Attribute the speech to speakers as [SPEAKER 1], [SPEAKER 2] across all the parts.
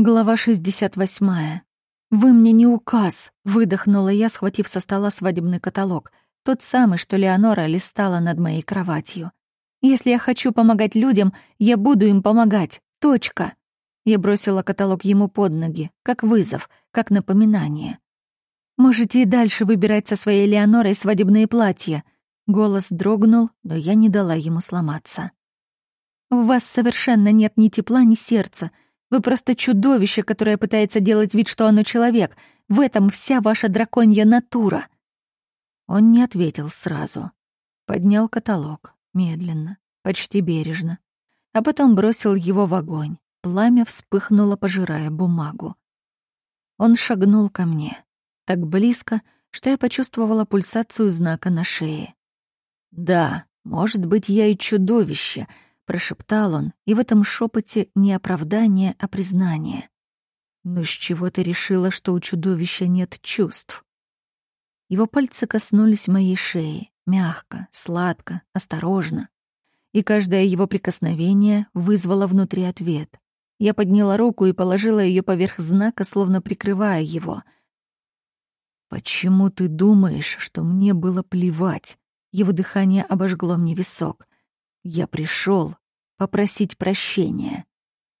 [SPEAKER 1] Глава 68. «Вы мне не указ», — выдохнула я, схватив со стола свадебный каталог. Тот самый, что Леонора листала над моей кроватью. «Если я хочу помогать людям, я буду им помогать. Точка». Я бросила каталог ему под ноги, как вызов, как напоминание. «Можете и дальше выбирать со своей Леонорой свадебные платья». Голос дрогнул, но я не дала ему сломаться. «В вас совершенно нет ни тепла, ни сердца», вы просто чудовище, которое пытается делать вид, что оно человек. В этом вся ваша драконья натура». Он не ответил сразу. Поднял каталог, медленно, почти бережно. А потом бросил его в огонь. Пламя вспыхнуло, пожирая бумагу. Он шагнул ко мне. Так близко, что я почувствовала пульсацию знака на шее. «Да, может быть, я и чудовище», прошептал он, и в этом шепоте не оправдание, а признание. «Ну с чего ты решила, что у чудовища нет чувств?» Его пальцы коснулись моей шеи, мягко, сладко, осторожно. И каждое его прикосновение вызвало внутри ответ. Я подняла руку и положила ее поверх знака, словно прикрывая его. «Почему ты думаешь, что мне было плевать?» Его дыхание обожгло мне висок. Я пришел попросить прощения.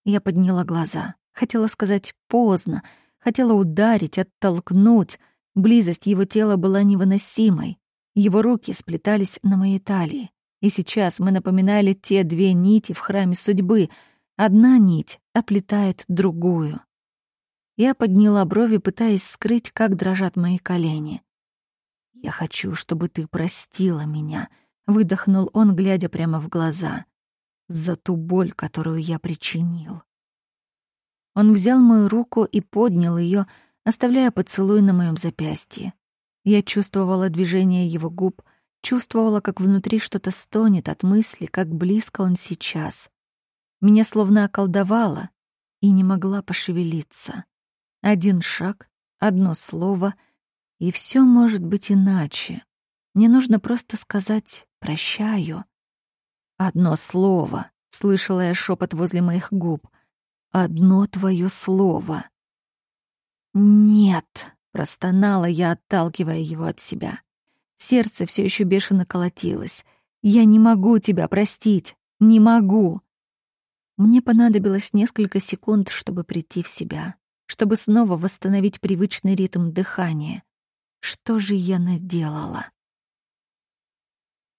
[SPEAKER 1] Я подняла глаза. Хотела сказать «поздно», хотела ударить, оттолкнуть. Близость его тела была невыносимой. Его руки сплетались на моей талии. И сейчас мы напоминали те две нити в храме судьбы. Одна нить оплетает другую. Я подняла брови, пытаясь скрыть, как дрожат мои колени. «Я хочу, чтобы ты простила меня», выдохнул он, глядя прямо в глаза. За ту боль, которую я причинил. Он взял мою руку и поднял ее, оставляя поцелуй на моем запястье. Я чувствовала движение его губ, чувствовала, как внутри что-то стонет от мысли, как близко он сейчас. Меня словно околдовало и не могла пошевелиться. Один шаг, одно слово, и все может быть иначе. Мне нужно просто сказать «прощаю». «Одно слово», — слышала я шепот возле моих губ. «Одно твое слово». «Нет», — простонала я, отталкивая его от себя. Сердце все еще бешено колотилось. «Я не могу тебя простить! Не могу!» Мне понадобилось несколько секунд, чтобы прийти в себя, чтобы снова восстановить привычный ритм дыхания. Что же я наделала?